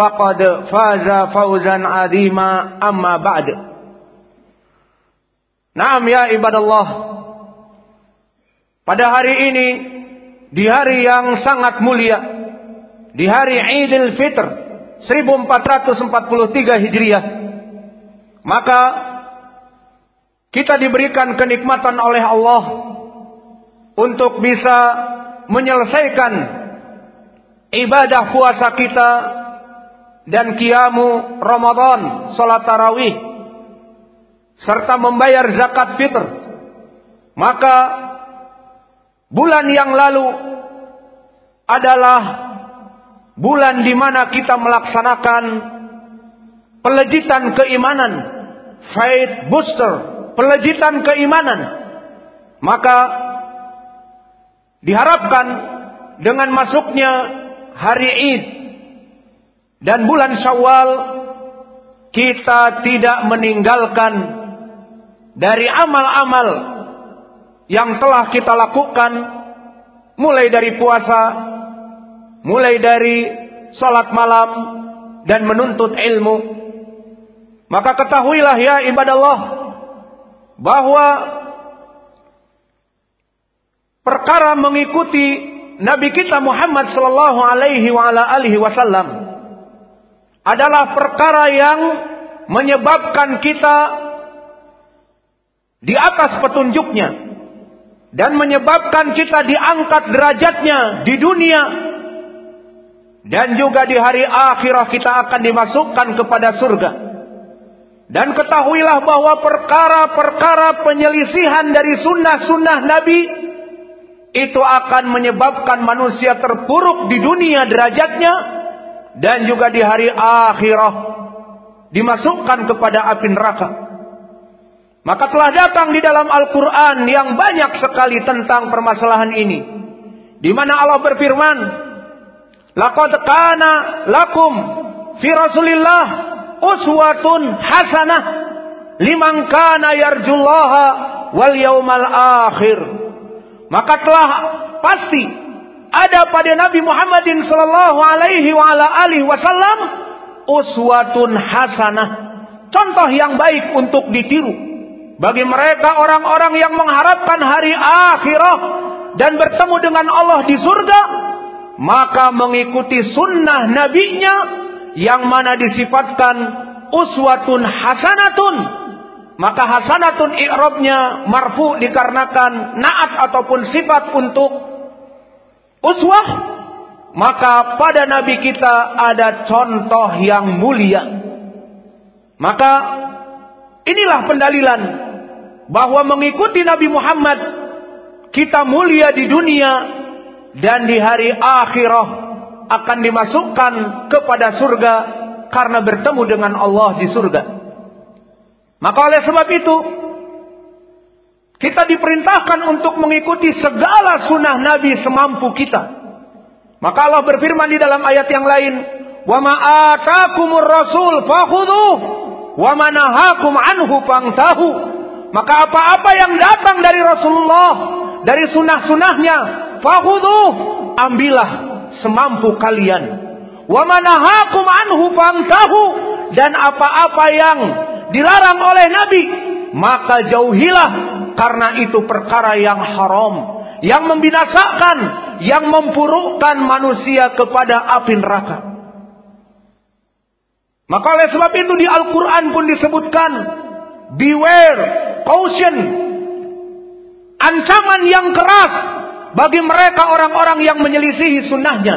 faqad faza fauzan azima amma ba'd. Naam ya ibadallah. Pada hari ini di hari yang sangat mulia, di hari Idul Fitr 1443 Hijriah, maka kita diberikan kenikmatan oleh Allah untuk bisa menyelesaikan ibadah puasa kita dan kiamu Ramadan Salat Tarawih serta membayar zakat fitr. Maka bulan yang lalu adalah bulan di mana kita melaksanakan pelejitan keimanan faith booster pelejitan keimanan. Maka diharapkan dengan masuknya hari Id dan bulan Syawal kita tidak meninggalkan dari amal-amal yang telah kita lakukan mulai dari puasa, mulai dari salat malam dan menuntut ilmu. Maka ketahuilah ya ibadah Allah bahwa perkara mengikuti Nabi kita Muhammad sallallahu alaihi wa ala alihi wasallam adalah perkara yang menyebabkan kita di atas petunjuknya dan menyebabkan kita diangkat derajatnya di dunia dan juga di hari akhirah kita akan dimasukkan kepada surga. Dan ketahuilah bahwa perkara-perkara penyelisihan dari sunnah-sunnah Nabi itu akan menyebabkan manusia terpuruk di dunia derajatnya dan juga di hari akhirah dimasukkan kepada api neraka. Maka telah datang di dalam Al-Quran yang banyak sekali tentang permasalahan ini. Di mana Allah berfirman, Laqad kana lakum fi Rasulillah uswatun hasanah liman kana yarjullaha wal yaumal akhir. Maka telah pasti ada pada Nabi Muhammadin sallallahu alaihi wa ala alihi wasallam uswatun hasanah. Contoh yang baik untuk ditiru bagi mereka orang-orang yang mengharapkan hari akhirah dan bertemu dengan Allah di surga, maka mengikuti sunnah nabinya yang mana disifatkan uswatun hasanatun. Maka hasanatun i'rabnya marfu dikarenakan naat ataupun sifat untuk uswah. Maka pada nabi kita ada contoh yang mulia. Maka inilah pendalilan bahwa mengikuti Nabi Muhammad kita mulia di dunia dan di hari akhirah akan dimasukkan kepada surga karena bertemu dengan Allah di surga. Maka oleh sebab itu kita diperintahkan untuk mengikuti segala sunnah Nabi semampu kita. Maka Allah berfirman di dalam ayat yang lain, "Wa ma atakumur rasul fakhudhuh wa manahakum anhu fangtahu." Maka apa-apa yang datang dari Rasulullah dari sunnah-sunnahnya, fahuduh, ambillah semampu kalian. Wa manahakum anhu fantahu dan apa-apa yang dilarang oleh Nabi, maka jauhilah karena itu perkara yang haram, yang membinasakan, yang mempurukkan manusia kepada api neraka. Maka oleh sebab itu di Al-Quran pun disebutkan, beware, caution, ancaman yang keras bagi mereka orang-orang yang menyelisihi sunnahnya.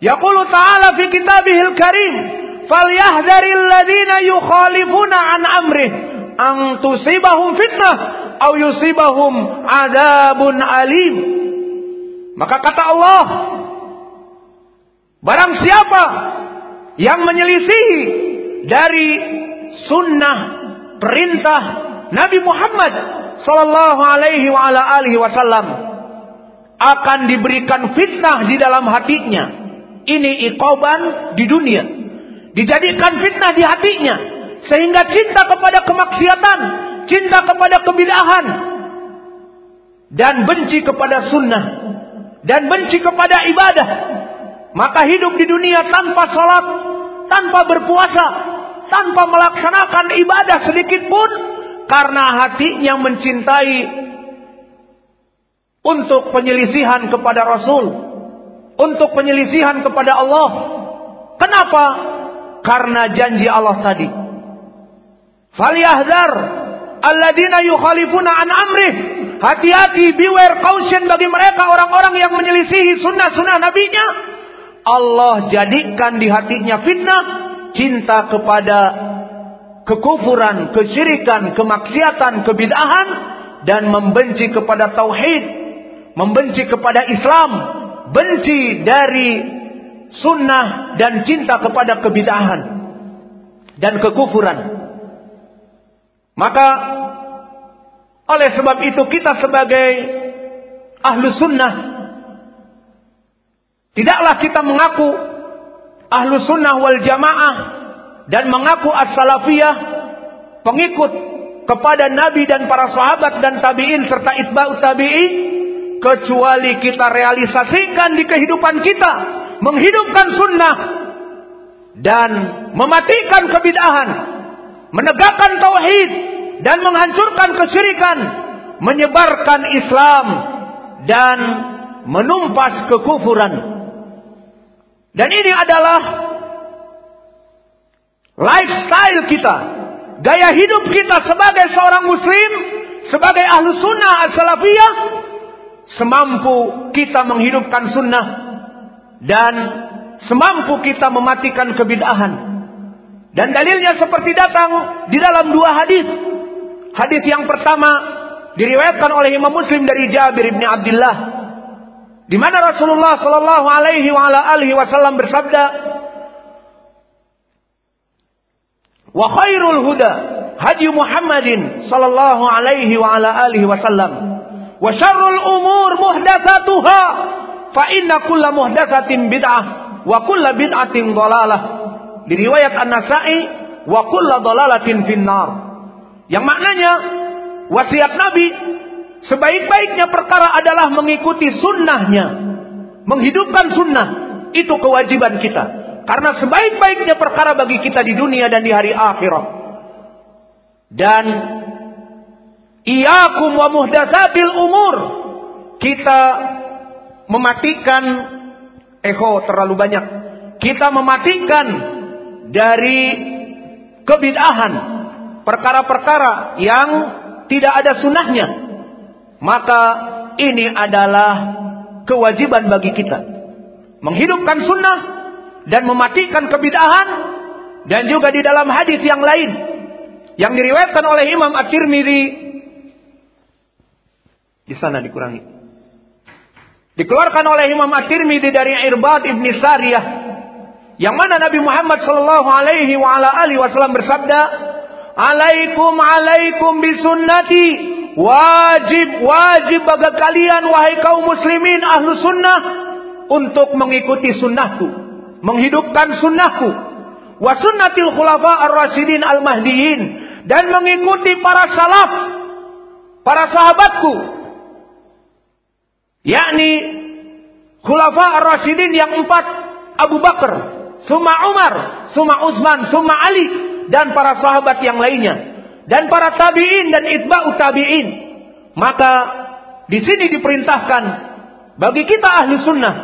Yaqulu ta'ala fi kitabihil karim, falyahdharil ladina yukhalifuna an amrih an tusibahum fitnah au yusibahum adabun alim. Maka kata Allah, barang siapa yang menyelisihi dari sunnah perintah Nabi Muhammad sallallahu alaihi wa ala alihi wasallam akan diberikan fitnah di dalam hatinya. Ini iqaban di dunia dijadikan fitnah di hatinya sehingga cinta kepada kemaksiatan, cinta kepada kebidahan dan benci kepada sunnah dan benci kepada ibadah. Maka hidup di dunia tanpa salat, tanpa berpuasa, tanpa melaksanakan ibadah sedikit pun karena hatinya mencintai untuk penyelisihan kepada Rasul, untuk penyelisihan kepada Allah. Kenapa? karena janji Allah tadi. Falyahdar alladzina yukhalifuna an amrih. Hati-hati, beware, caution bagi mereka orang-orang yang menyelisihi sunnah-sunnah nabinya. Allah jadikan di hatinya fitnah, cinta kepada kekufuran, kesyirikan, kemaksiatan, kebidahan, dan membenci kepada tauhid, membenci kepada Islam, benci dari sunnah dan cinta kepada kebidahan dan kekufuran. Maka oleh sebab itu kita sebagai ahlu sunnah tidaklah kita mengaku ahlu sunnah wal jamaah dan mengaku as-salafiyah pengikut kepada Nabi dan para sahabat dan tabi'in serta itba'ut tabi'in kecuali kita realisasikan di kehidupan kita menghidupkan sunnah dan mematikan kebidahan, menegakkan tauhid dan menghancurkan kesyirikan, menyebarkan Islam dan menumpas kekufuran. Dan ini adalah lifestyle kita, gaya hidup kita sebagai seorang muslim, sebagai ahlu sunnah as-salafiyah, semampu kita menghidupkan sunnah dan semampu kita mematikan kebidahan. Dan dalilnya seperti datang di dalam dua hadis. Hadis yang pertama diriwayatkan oleh Imam Muslim dari Jabir bin Abdullah di mana Rasulullah sallallahu alaihi wa ala alihi wasallam bersabda Wa khairul huda hadi Muhammadin sallallahu alaihi wa ala alihi wasallam wa syarrul umur muhdatsatuha fa inna kulla muhdatsatin bid'ah wa kulla bid'atin dhalalah. Di riwayat An-Nasa'i wa kulla dhalalatin finnar. Yang maknanya wasiat Nabi sebaik-baiknya perkara adalah mengikuti sunnahnya, menghidupkan sunnah. Itu kewajiban kita. Karena sebaik-baiknya perkara bagi kita di dunia dan di hari akhirat. Dan iyakum wa muhdatsatil umur. Kita mematikan echo terlalu banyak. Kita mematikan dari kebidahan perkara-perkara yang tidak ada sunnahnya. Maka ini adalah kewajiban bagi kita. Menghidupkan sunnah dan mematikan kebidahan dan juga di dalam hadis yang lain yang diriwayatkan oleh Imam At-Tirmidzi di sana dikurangi. Dikeluarkan oleh Imam At-Tirmidzi dari Irbad ibn Sariyah yang mana Nabi Muhammad sallallahu alaihi wa ala alihi wasallam bersabda, "Alaikum alaikum bisunnati." Wajib wajib bagi kalian wahai kaum muslimin ahlu sunnah untuk mengikuti sunnahku, menghidupkan sunnahku. Wa sunnatil khulafa ar-rasyidin al-mahdiyin dan mengikuti para salaf, para sahabatku yakni khulafa ar-rasyidin yang empat Abu Bakar, summa Umar, summa Utsman, summa Ali dan para sahabat yang lainnya dan para tabi'in dan itba'u tabi'in. Maka di sini diperintahkan bagi kita ahli sunnah,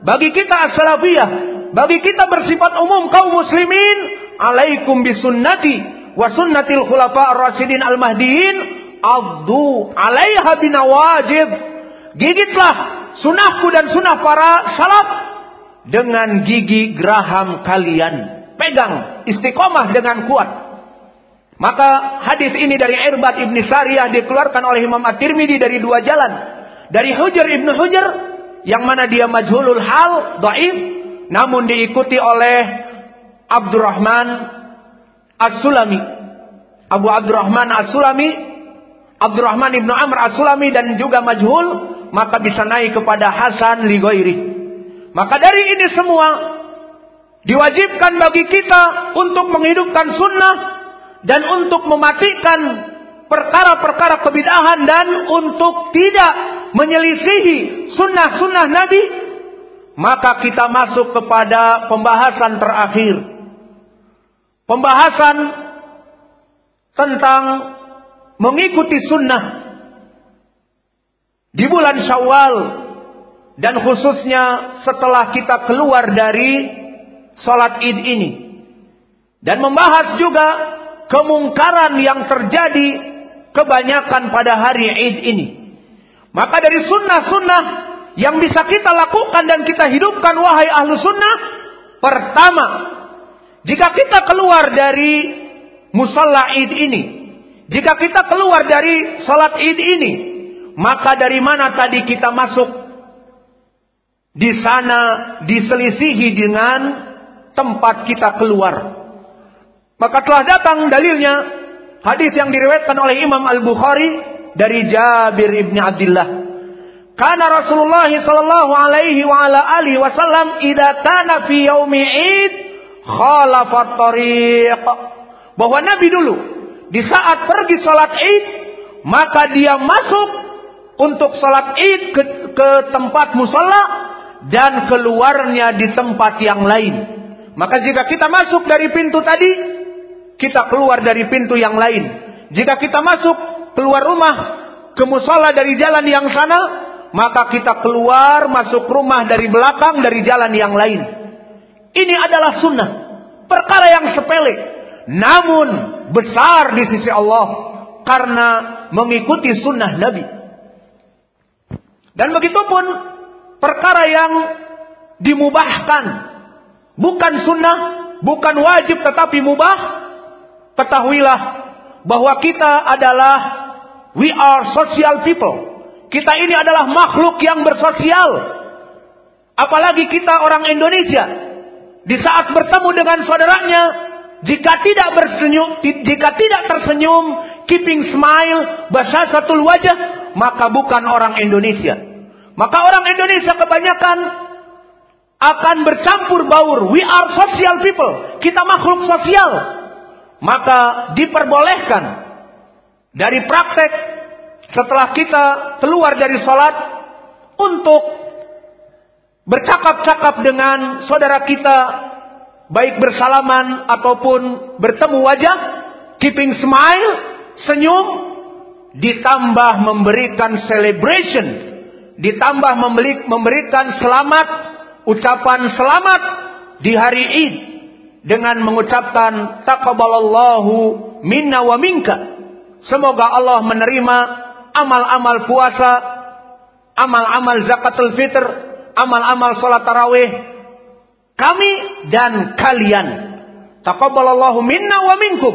bagi kita as-salafiyah, bagi kita bersifat umum kaum muslimin, alaikum bisunnati wa sunnatil khulafa ar-rasyidin al-mahdiin, addu 'alaiha binawajib. Gigitlah sunahku dan sunah para salaf dengan gigi geraham kalian. Pegang istiqomah dengan kuat. Maka hadis ini dari Irbad Ibn Sariyah dikeluarkan oleh Imam At-Tirmidzi dari dua jalan. Dari Hujr Ibn Hujr yang mana dia majhulul hal, dhaif, namun diikuti oleh Abdurrahman As-Sulami. Abu Abdurrahman As-Sulami, Abdurrahman Ibn Amr As-Sulami dan juga majhul, maka bisa naik kepada Hasan Ligoiri. Maka dari ini semua diwajibkan bagi kita untuk menghidupkan sunnah dan untuk mematikan perkara-perkara kebidahan dan untuk tidak menyelisihi sunnah-sunnah Nabi, maka kita masuk kepada pembahasan terakhir. Pembahasan tentang mengikuti sunnah di bulan Syawal dan khususnya setelah kita keluar dari salat Id ini dan membahas juga kemungkaran yang terjadi kebanyakan pada hari Id ini. Maka dari sunnah-sunnah yang bisa kita lakukan dan kita hidupkan wahai ahlu sunnah. Pertama, jika kita keluar dari musalla Id ini. Jika kita keluar dari salat Id ini. Maka dari mana tadi kita masuk? Di sana diselisihi dengan tempat kita keluar. Maka telah datang dalilnya hadis yang diriwayatkan oleh Imam Al-Bukhari dari Jabir ibn Abdullah. Karena Rasulullah sallallahu alaihi wasallam idza kana fi yaumi Id. Bahwa Nabi dulu di saat pergi salat Id maka dia masuk untuk salat Id ke, ke tempat musalla dan keluarnya di tempat yang lain. Maka jika kita masuk dari pintu tadi kita keluar dari pintu yang lain. Jika kita masuk keluar rumah ke musola dari jalan yang sana, maka kita keluar masuk rumah dari belakang dari jalan yang lain. Ini adalah sunnah. Perkara yang sepele. Namun besar di sisi Allah. Karena mengikuti sunnah Nabi. Dan begitu pun perkara yang dimubahkan. Bukan sunnah, bukan wajib tetapi mubah ketahuilah bahwa kita adalah we are social people. Kita ini adalah makhluk yang bersosial. Apalagi kita orang Indonesia. Di saat bertemu dengan saudaranya, jika tidak bersenyum, jika tidak tersenyum, keeping smile, bahasa satu wajah, maka bukan orang Indonesia. Maka orang Indonesia kebanyakan akan bercampur baur. We are social people. Kita makhluk sosial maka diperbolehkan dari praktek setelah kita keluar dari sholat untuk bercakap-cakap dengan saudara kita baik bersalaman ataupun bertemu wajah keeping smile senyum ditambah memberikan celebration ditambah memberikan selamat ucapan selamat di hari Id dengan mengucapkan taqabbalallahu minna wa minka. Semoga Allah menerima amal-amal puasa, amal-amal zakatul fitr, amal-amal salat tarawih kami dan kalian. Taqabbalallahu minna wa minkum.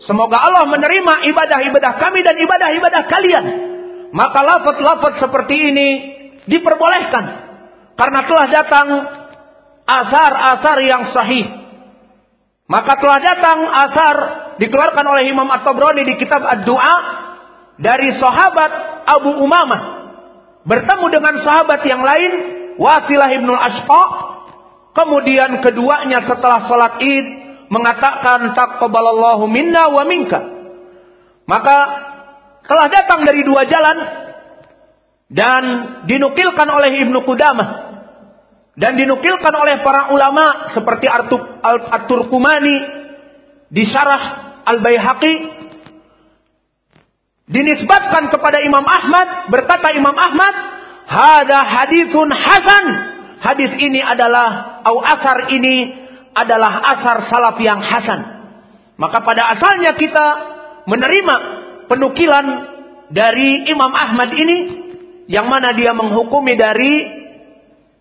Semoga Allah menerima ibadah-ibadah kami dan ibadah-ibadah kalian. Maka lafaz-lafaz seperti ini diperbolehkan. Karena telah datang asar-asar yang sahih. Maka telah datang asar dikeluarkan oleh Imam At-Tabrani di kitab Ad-Du'a dari sahabat Abu Umamah. Bertemu dengan sahabat yang lain Wasilah Ibnu Ashqa kemudian keduanya setelah salat Id mengatakan taqabbalallahu minna wa minka. Maka telah datang dari dua jalan dan dinukilkan oleh Ibnu Qudamah dan dinukilkan oleh para ulama seperti At-Turkumani di Syarah Al-Baihaqi. Dinisbatkan kepada Imam Ahmad berkata Imam Ahmad hada hadithun hasan. Hadis ini adalah au asar ini adalah asar salaf yang hasan. Maka pada asalnya kita menerima penukilan dari Imam Ahmad ini yang mana dia menghukumi dari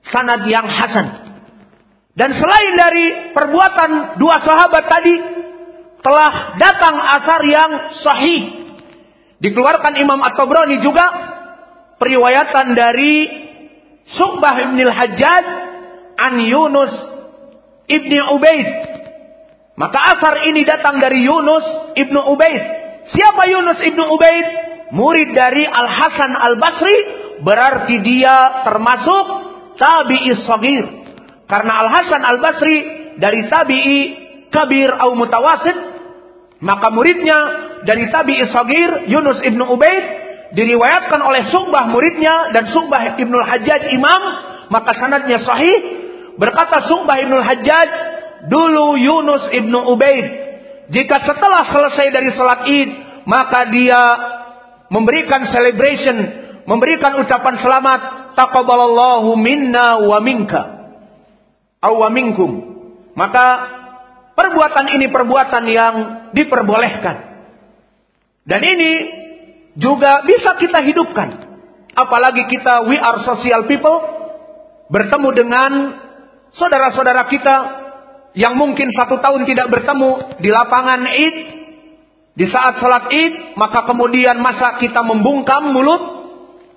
sanad yang hasan. Dan selain dari perbuatan dua sahabat tadi, telah datang asar yang sahih. Dikeluarkan Imam At-Tabrani juga periwayatan dari Subbah Ibn Al-Hajjaj an Yunus Ibn Ubaid. Maka asar ini datang dari Yunus Ibn Ubaid. Siapa Yunus Ibn Ubaid? murid dari Al Hasan Al Basri berarti dia termasuk tabi'i sagir. Karena Al Hasan Al Basri dari tabi'i kabir atau mutawasid, maka muridnya dari tabi'i sagir Yunus ibnu Ubaid diriwayatkan oleh Subah muridnya dan Subah ibnu Hajjaj imam, maka sanadnya sahih. Berkata Subah ibnu Hajjaj, dulu Yunus ibnu Ubaid jika setelah selesai dari salat Id maka dia memberikan celebration, memberikan ucapan selamat, taqabbalallahu minna wa minka aw wa minkum. Maka perbuatan ini perbuatan yang diperbolehkan. Dan ini juga bisa kita hidupkan. Apalagi kita we are social people bertemu dengan saudara-saudara kita yang mungkin satu tahun tidak bertemu di lapangan Id di saat sholat id, maka kemudian masa kita membungkam mulut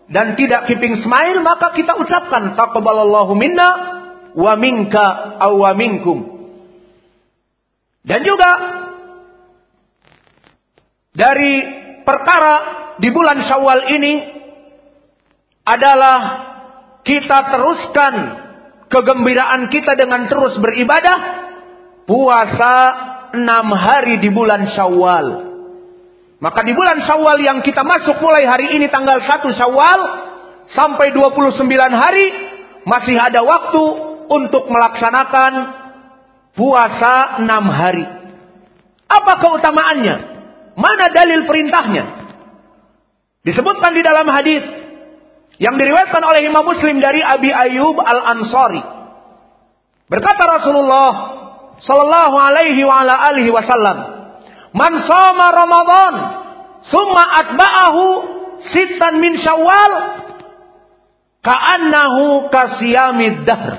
dan tidak keeping smile, maka kita ucapkan taqabbalallahu minna wa minka aw wa minkum. Dan juga dari perkara di bulan Syawal ini adalah kita teruskan kegembiraan kita dengan terus beribadah puasa enam hari di bulan Syawal. Maka di bulan Syawal yang kita masuk mulai hari ini tanggal 1 Syawal sampai 29 hari masih ada waktu untuk melaksanakan puasa 6 hari. Apa keutamaannya? Mana dalil perintahnya? Disebutkan di dalam hadis yang diriwayatkan oleh Imam Muslim dari Abi Ayyub Al-Ansari. Berkata Rasulullah sallallahu alaihi wa ala alihi wasallam, Man soma Ramadan summa atba'ahu sitan min Syawal ka'annahu kasiyamid dahr.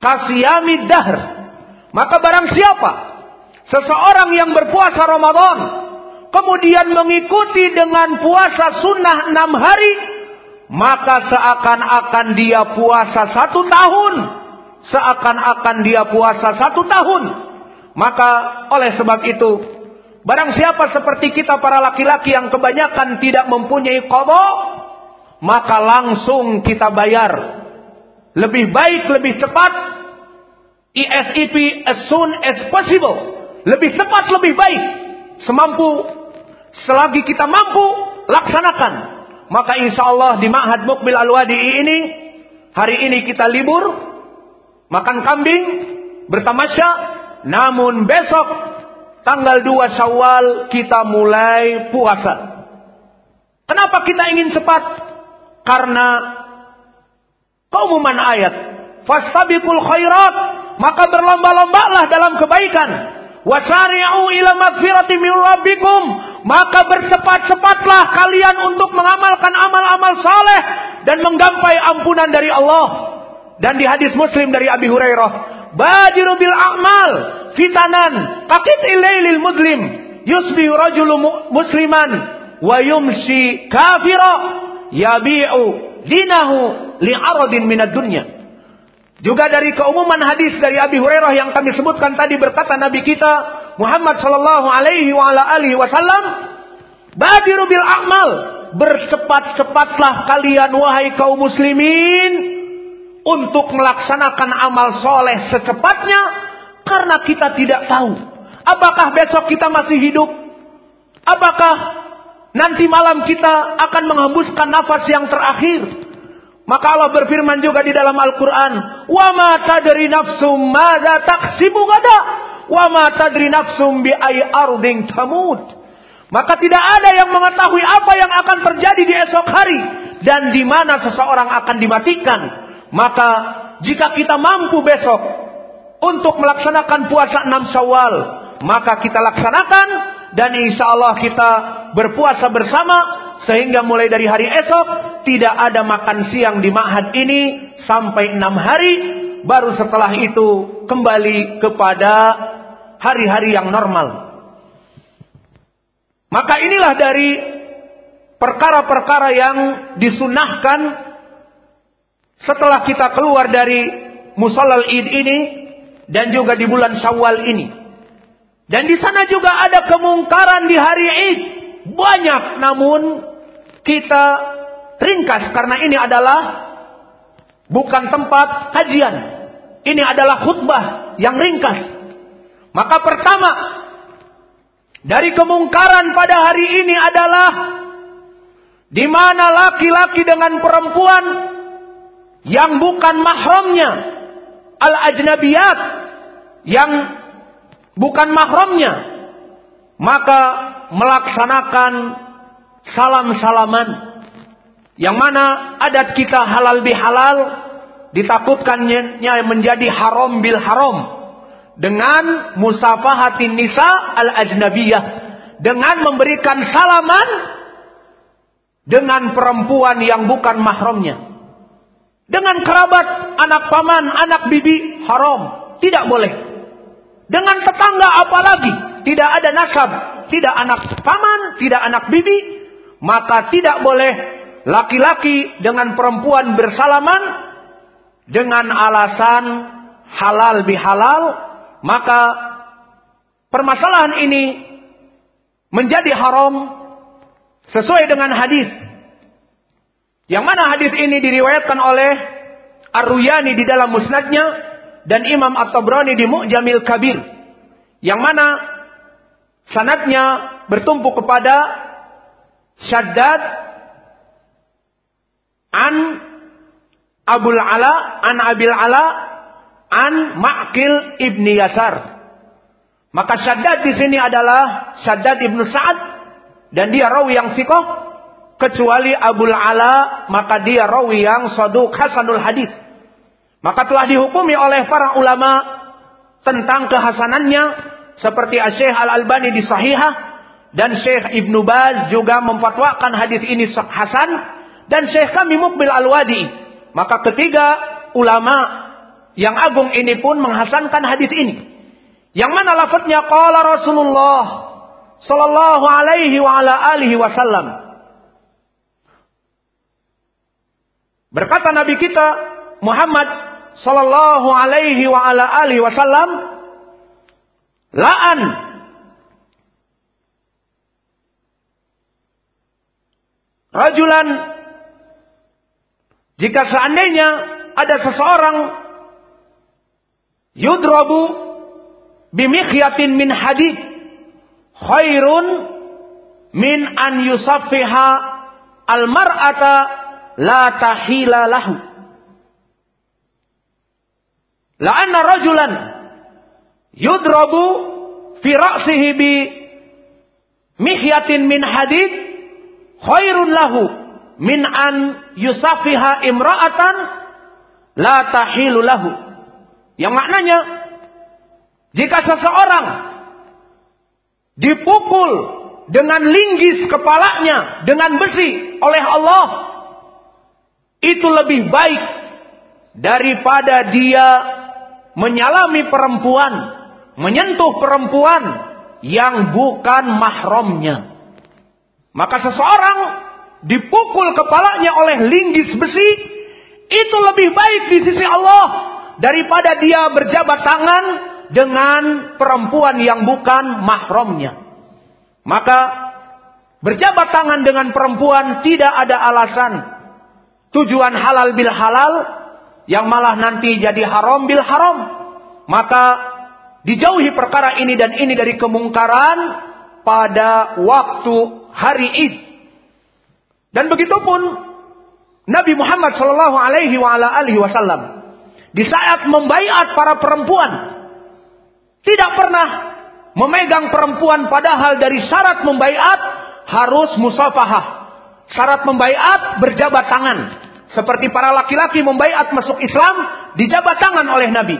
Kasiyamid dahr. Maka barang siapa seseorang yang berpuasa Ramadan kemudian mengikuti dengan puasa sunnah enam hari maka seakan-akan dia puasa satu tahun seakan-akan dia puasa satu tahun maka oleh sebab itu, barang siapa seperti kita para laki-laki yang kebanyakan tidak mempunyai kodok, maka langsung kita bayar. Lebih baik, lebih cepat, ESEP as soon as possible. Lebih cepat, lebih baik. Semampu, selagi kita mampu, laksanakan. Maka insya Allah di Ma'had Mukbil Al-Wadi ini, hari ini kita libur, makan kambing, bertamasya, namun besok tanggal 2 Syawal kita mulai puasa. Kenapa kita ingin cepat? Karena keumuman ayat. Fastabiqul khairat. Maka berlomba-lombalah dalam kebaikan. Wasari'u ila magfirati min rabbikum. Maka bercepat-cepatlah kalian untuk mengamalkan amal-amal saleh dan menggapai ampunan dari Allah. Dan di hadis Muslim dari Abi Hurairah, Badiru bil a'mal fitanan kakit ilailil muslim yusbihu rajulu musliman wa yumsi kafira yabi'u dinahu li'aradin minad dunya. Juga dari keumuman hadis dari Abi Hurairah yang kami sebutkan tadi berkata Nabi kita Muhammad sallallahu alaihi wa ala alihi wasallam, "Badiru bil a'mal." Bercepat-cepatlah kalian wahai kaum muslimin untuk melaksanakan amal soleh secepatnya karena kita tidak tahu apakah besok kita masih hidup apakah Nanti malam kita akan menghembuskan nafas yang terakhir. Maka Allah berfirman juga di dalam Al-Quran. Nafsum mada taksibu gada. Wa ma tadri nafsum bi ay arding tamud. Maka tidak ada yang mengetahui apa yang akan terjadi di esok hari. Dan di mana seseorang akan dimatikan. Maka jika kita mampu besok. Untuk melaksanakan puasa 6 syawal. Maka kita laksanakan dan insya Allah kita berpuasa bersama sehingga mulai dari hari esok tidak ada makan siang di ma'had ini sampai enam hari baru setelah itu kembali kepada hari-hari yang normal. Maka inilah dari perkara-perkara yang disunahkan setelah kita keluar dari musallal id ini dan juga di bulan syawal ini. Dan di sana juga ada kemungkaran di hari Id. Banyak namun kita ringkas karena ini adalah bukan tempat kajian. Ini adalah khutbah yang ringkas. Maka pertama dari kemungkaran pada hari ini adalah di mana laki-laki dengan perempuan yang bukan mahramnya. Al-ajnabiyat yang bukan mahramnya, maka melaksanakan salam-salaman. Yang mana adat kita halal bihalal ditakutkannya menjadi haram bil haram. Dengan musafahatin nisa al ajnabiyah dengan memberikan salaman dengan perempuan yang bukan mahramnya dengan kerabat anak paman anak bibi haram tidak boleh dengan tetangga apalagi tidak ada nasab, tidak anak paman, tidak anak bibi, maka tidak boleh laki-laki dengan perempuan bersalaman dengan alasan halal bihalal, maka permasalahan ini menjadi haram sesuai dengan hadis. Yang mana hadis ini diriwayatkan oleh Ar-Ruyani di dalam musnadnya dan Imam At-Tabrani di Mu'jamil Kabir yang mana sanatnya bertumpu kepada Syaddad an Abul Ala an Abil Ala an Ma'kil ibni Yasar. Maka Syaddad di sini adalah Syaddad ibnu Sa'ad dan dia rawi yang sikoh kecuali Abul Ala maka dia rawi yang saduk hasanul hadis. Maka telah dihukumi oleh para ulama tentang kehasanannya seperti Syekh Al-Albani di Sahihah dan Syekh Ibnu Baz juga memfatwakan hadis ini hasan dan Syekh kami Mukbil Al-Wadi. Maka ketiga ulama yang agung ini pun menghasankan hadis ini. Yang mana lafadznya qala Rasulullah sallallahu alaihi wa ala alihi wasallam. Berkata Nabi kita Muhammad sallallahu alaihi wa ala alihi wasallam la'an. Rajulan jika seandainya ada seseorang yudrabu bimikhyatin min hadid khairun min an yusaffiha al mar'ata la tahila lahu La'anna rajulan yudrabu fi ra'sihi bi mihyatin min hadid khairun lahu min an yusafiha imra'atan la tahilu lahu. Yang maknanya jika seseorang dipukul dengan linggis kepalanya dengan besi oleh Allah itu lebih baik daripada dia menyalami perempuan, menyentuh perempuan yang bukan mahramnya. Maka seseorang dipukul kepalanya oleh linggis besi, itu lebih baik di sisi Allah daripada dia berjabat tangan dengan perempuan yang bukan mahramnya. Maka berjabat tangan dengan perempuan tidak ada alasan. Tujuan halal bil halal yang malah nanti jadi haram bil haram. Maka dijauhi perkara ini dan ini dari kemungkaran pada waktu hari Id. Dan begitu pun Nabi Muhammad Shallallahu Alaihi Wasallam di saat membaiat para perempuan tidak pernah memegang perempuan padahal dari syarat membaiat harus musafahah. Syarat membaiat berjabat tangan. Seperti para laki-laki membaiat masuk Islam dijabat tangan oleh Nabi.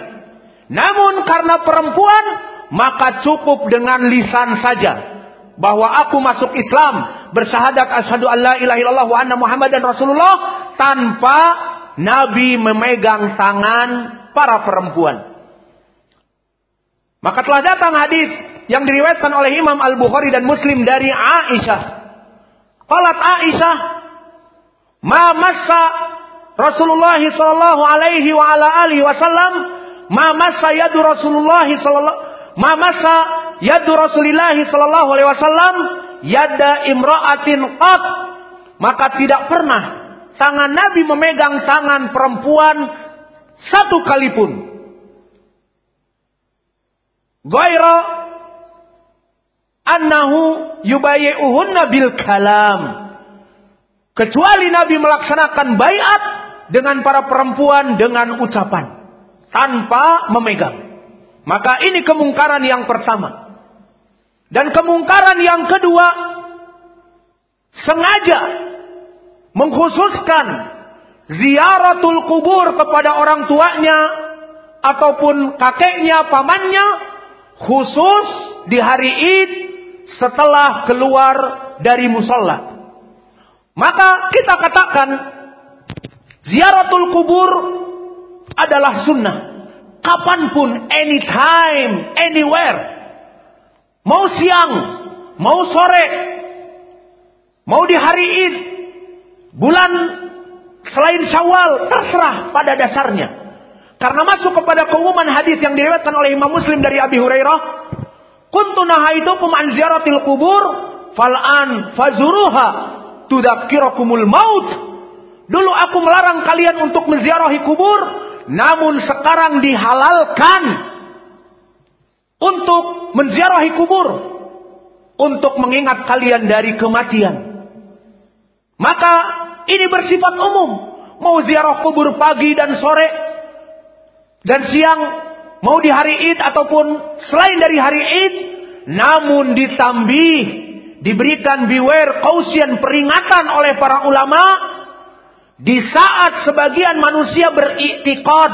Namun karena perempuan maka cukup dengan lisan saja. Bahwa aku masuk Islam bersyahadat asyhadu alla ilaha illallah wa anna muhammadan rasulullah tanpa nabi memegang tangan para perempuan. Maka telah datang hadis yang diriwayatkan oleh Imam Al-Bukhari dan Muslim dari Aisyah. Qalat Aisyah ma massa Rasulullah sallallahu alaihi wa ala alihi wasallam ma massa yadu Rasulullah sallallahu ma massa yadu Rasulillah sallallahu alaihi wasallam yada imra'atin qat. Maka tidak pernah tangan Nabi memegang tangan perempuan satu kali pun. Gaira annahu yubayi'uhunna bil kalam kecuali Nabi melaksanakan bayat dengan para perempuan dengan ucapan tanpa memegang maka ini kemungkaran yang pertama. Dan kemungkaran yang kedua, sengaja mengkhususkan ziaratul kubur kepada orang tuanya ataupun kakeknya, pamannya, khusus di hari Id setelah keluar dari musola. Maka kita katakan ziaratul kubur adalah sunnah kapan pun, anytime, anywhere. Mau siang, mau sore, mau di hari Id, bulan selain Syawal, terserah pada dasarnya. Karena masuk kepada keumuman hadis yang diriwayatkan oleh Imam Muslim dari Abi Hurairah, "Kuntu nahaitukum an ziyaratil kubur fal'an fazuruha tudakkirakumul maut." Dulu aku melarang kalian untuk menziarahi kubur, namun sekarang dihalalkan untuk menziarahi kubur untuk mengingat kalian dari kematian. Maka ini bersifat umum. Mau ziarah kubur pagi dan sore dan siang, mau di hari Id ataupun selain dari hari Id, namun ditambih diberikan beware caution peringatan oleh para ulama di saat sebagian manusia beriktikad,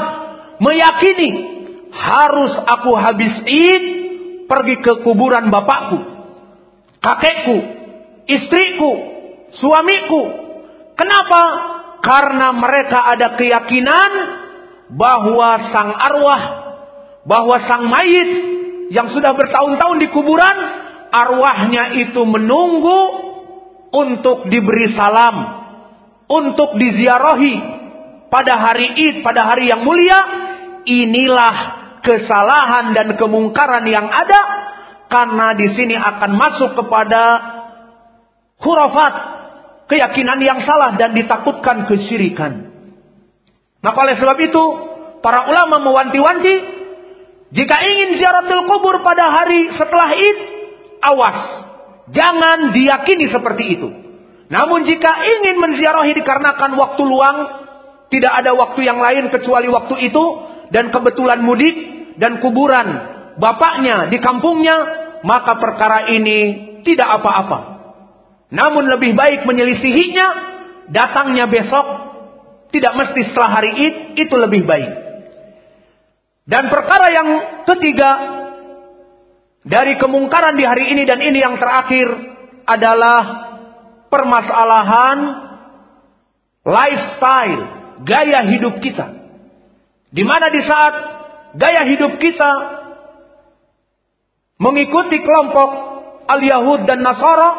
meyakini harus aku habis id pergi ke kuburan bapakku, kakekku, istriku, suamiku. Kenapa? Karena mereka ada keyakinan bahwa sang arwah, bahwa sang mayit yang sudah bertahun-tahun di kuburan, arwahnya itu menunggu untuk diberi salam untuk diziarahi pada hari Id, pada hari yang mulia, inilah kesalahan dan kemungkaran yang ada karena di sini akan masuk kepada hurufat keyakinan yang salah dan ditakutkan kesyirikan. Maka oleh sebab itu, para ulama mewanti-wanti jika ingin ziaratul kubur pada hari setelah Id, awas, jangan diyakini seperti itu. Namun jika ingin menziarahi dikarenakan waktu luang, tidak ada waktu yang lain kecuali waktu itu dan kebetulan mudik dan kuburan bapaknya di kampungnya, maka perkara ini tidak apa-apa. Namun lebih baik menyelisihinya, datangnya besok, tidak mesti setelah hari Id, itu lebih baik. Dan perkara yang ketiga, dari kemungkaran di hari ini dan ini yang terakhir adalah permasalahan lifestyle, gaya hidup kita. Di mana di saat gaya hidup kita mengikuti kelompok al-Yahud dan Nasara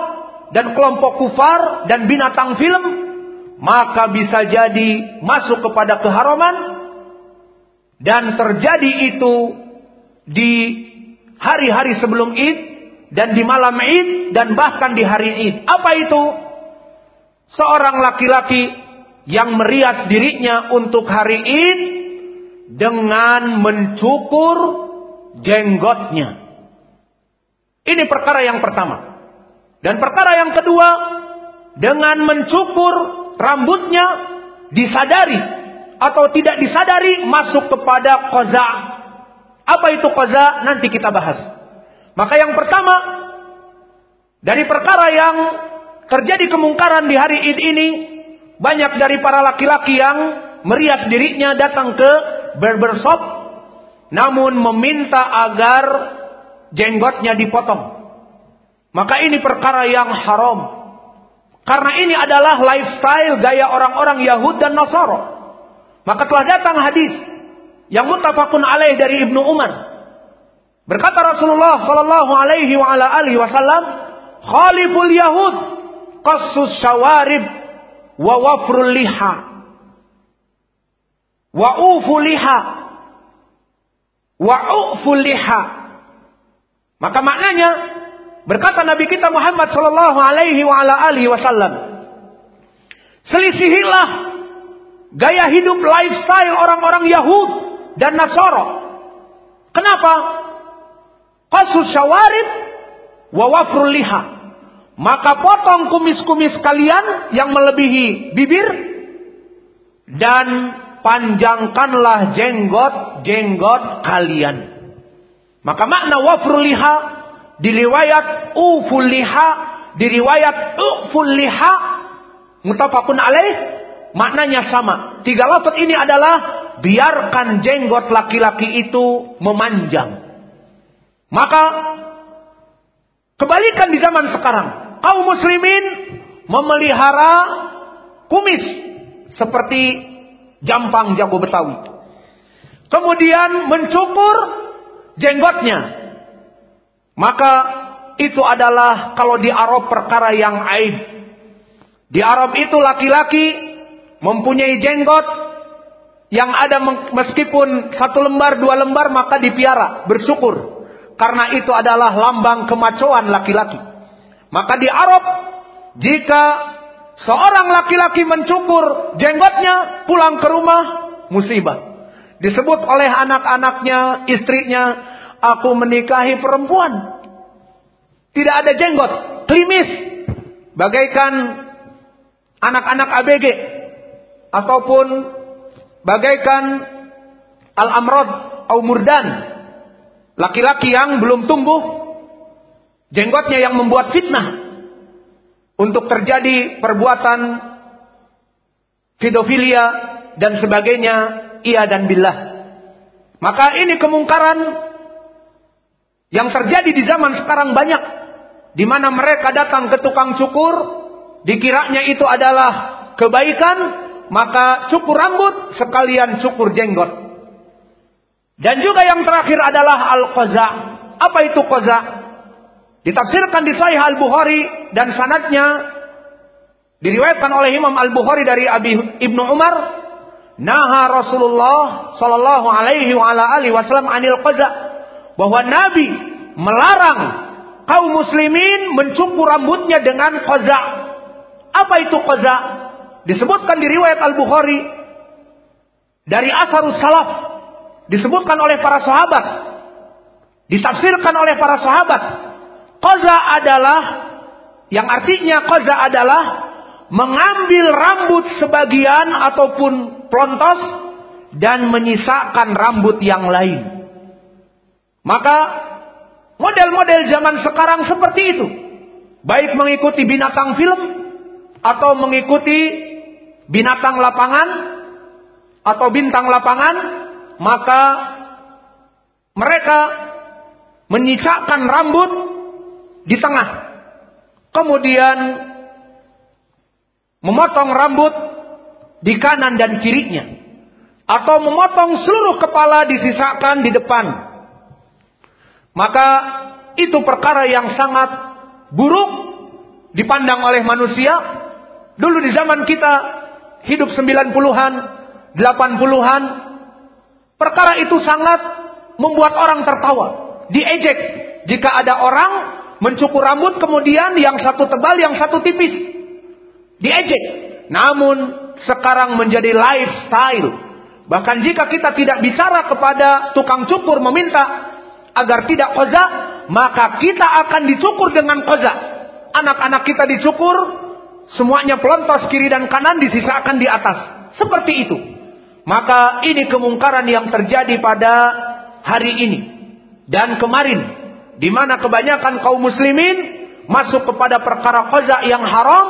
dan kelompok kufar dan binatang film, maka bisa jadi masuk kepada keharaman dan terjadi itu di hari-hari sebelum Id dan di malam Id dan bahkan di hari Id. Apa itu? seorang laki-laki yang merias dirinya untuk hari Id dengan mencukur jenggotnya. Ini perkara yang pertama. Dan perkara yang kedua, dengan mencukur rambutnya disadari atau tidak disadari masuk kepada qaza. Apa itu qaza? Nanti kita bahas. Maka yang pertama dari perkara yang terjadi kemungkaran di hari Id ini banyak dari para laki-laki yang merias dirinya datang ke barbershop namun meminta agar jenggotnya dipotong. Maka ini perkara yang haram. Karena ini adalah lifestyle gaya orang-orang Yahud dan Nasara. Maka telah datang hadis yang mutafakun alaih dari Ibnu Umar. Berkata Rasulullah sallallahu alaihi wa ala alihi wasallam, "Khaliful Yahud qassus syawarib wa wafrul liha wa ufu liha wa ufu liha." Maka maknanya Berkata Nabi kita Muhammad sallallahu alaihi wa ala alihi wasallam. Selisihilah gaya hidup lifestyle orang-orang Yahud dan Nasara. Kenapa? Qasus syawarib wa wafrul liha. Maka potong kumis-kumis kalian yang melebihi bibir dan panjangkanlah jenggot-jenggot kalian. Maka makna wafrul liha di riwayat uful liha, di riwayat uful liha, mutafakun alaih, maknanya sama. Tiga lafaz ini adalah biarkan jenggot laki-laki itu memanjang. Maka kebalikan di zaman sekarang, kaum muslimin memelihara kumis seperti jampang jago Betawi. Kemudian mencukur jenggotnya maka itu adalah kalau di Arab perkara yang aib. Di Arab itu laki-laki mempunyai jenggot yang ada meskipun satu lembar dua lembar maka dipiara bersyukur karena itu adalah lambang kemacoan laki-laki. Maka di Arab jika seorang laki-laki mencukur jenggotnya pulang ke rumah musibah. Disebut oleh anak-anaknya, istrinya, Aku menikahi perempuan. Tidak ada jenggot. Klimis. Bagaikan anak-anak ABG. Ataupun bagaikan Al-Amrod atau Murdan. Laki-laki yang belum tumbuh. Jenggotnya yang membuat fitnah. Untuk terjadi perbuatan pedofilia dan sebagainya. Ia dan billah. Maka ini kemungkaran yang terjadi di zaman sekarang banyak. Di mana mereka datang ke tukang cukur. Dikiranya itu adalah kebaikan. Maka cukur rambut sekalian cukur jenggot. Dan juga yang terakhir adalah al-qaza. Apa itu qaza? Ditafsirkan di Sahih Al-Bukhari dan sanadnya diriwayatkan oleh Imam Al-Bukhari dari Abi Ibnu Umar, naha Rasulullah sallallahu alaihi wa ala alihi wasallam anil qaza bahwa Nabi melarang kaum muslimin mencukur rambutnya dengan qaza. Apa itu qaza? Disebutkan di riwayat Al-Bukhari. Dari asarus salaf. Disebutkan oleh para sahabat. Ditafsirkan oleh para sahabat. Qaza adalah yang artinya qaza adalah mengambil rambut sebagian ataupun plontos dan menyisakan rambut yang lain. Maka model-model zaman sekarang seperti itu. Baik mengikuti binatang film atau mengikuti binatang lapangan atau bintang lapangan, maka mereka menyisakan rambut di tengah. Kemudian memotong rambut di kanan dan kirinya. Atau memotong seluruh kepala disisakan di depan maka itu perkara yang sangat buruk dipandang oleh manusia. Dulu di zaman kita hidup 90-an, 80-an, perkara itu sangat membuat orang tertawa, diejek. Jika ada orang mencukur rambut kemudian yang satu tebal, yang satu tipis. Diejek. Namun sekarang menjadi lifestyle. Bahkan jika kita tidak bicara kepada tukang cukur meminta agar tidak koza, maka kita akan dicukur dengan koza. Anak-anak kita dicukur semuanya pelontos kiri dan kanan disisakan di atas. Seperti itu. Maka ini kemungkaran yang terjadi pada hari ini dan kemarin di mana kebanyakan kaum muslimin masuk kepada perkara qaza yang haram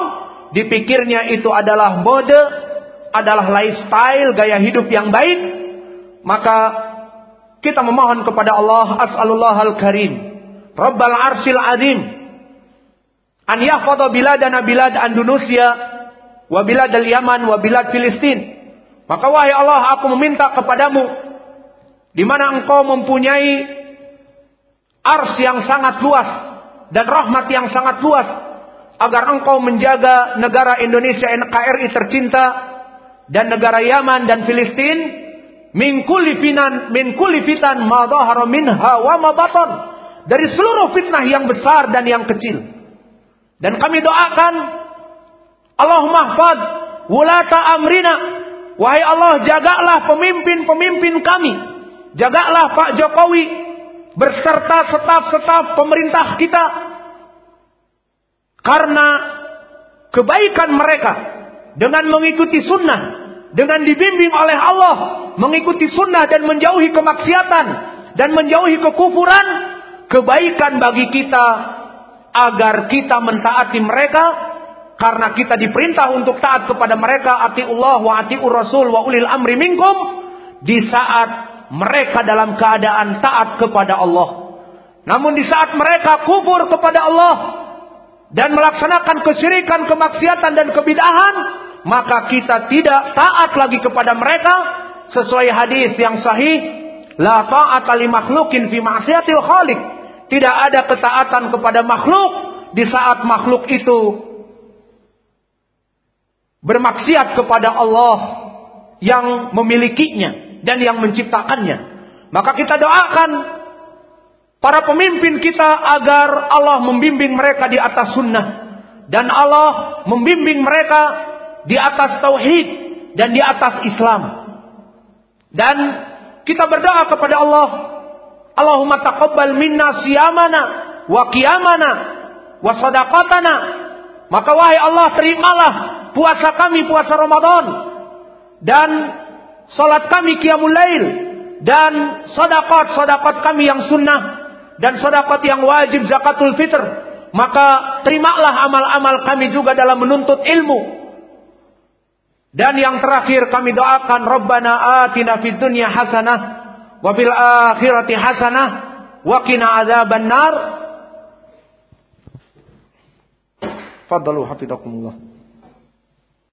dipikirnya itu adalah mode adalah lifestyle gaya hidup yang baik maka kita memohon kepada Allah as'alullah al-karim rabbal arsil azim an yahfadha biladana bilad Andalusia wa bilad al-Yaman wa bilad Filistin. Maka wahai Allah aku meminta kepadamu di mana engkau mempunyai ars yang sangat luas dan rahmat yang sangat luas agar engkau menjaga negara Indonesia NKRI tercinta dan negara Yaman dan Filistin min kulli finan min kulli fitan ma dhahara minha wa ma dari seluruh fitnah yang besar dan yang kecil dan kami doakan Allahumma hfad wulata amrina wahai Allah jagalah pemimpin-pemimpin kami Jagalah Pak Jokowi berserta staf-staf pemerintah kita. Karena kebaikan mereka dengan mengikuti sunnah, dengan dibimbing oleh Allah, mengikuti sunnah dan menjauhi kemaksiatan dan menjauhi kekufuran, kebaikan bagi kita agar kita mentaati mereka karena kita diperintah untuk taat kepada mereka ati Allah wa ati Rasul wa ulil amri minkum di saat mereka dalam keadaan taat kepada Allah. Namun di saat mereka kufur kepada Allah dan melaksanakan kesyirikan, kemaksiatan dan kebidahan, maka kita tidak taat lagi kepada mereka sesuai hadis yang sahih, la ta'ata li makhlukin fi ma'siyatil khaliq. Tidak ada ketaatan kepada makhluk di saat makhluk itu bermaksiat kepada Allah yang memilikinya dan yang menciptakannya. Maka kita doakan para pemimpin kita agar Allah membimbing mereka di atas sunnah dan Allah membimbing mereka di atas tauhid dan di atas Islam. Dan kita berdoa kepada Allah, Allahumma taqabbal minna siyamana wa qiyamana wa sadaqatana. Maka wahai Allah terimalah puasa kami puasa Ramadan. Dan salat kami qiyamul lail. Dan sedekah-sedekah kami yang sunnah. Dan sedekah yang wajib zakatul fitr. Maka terimalah amal-amal kami juga dalam menuntut ilmu. Dan yang terakhir kami doakan Rabbana atina fid dunya hasanah wa fil akhirati hasanah wa qina adzabannar Faddalu hafizakumullah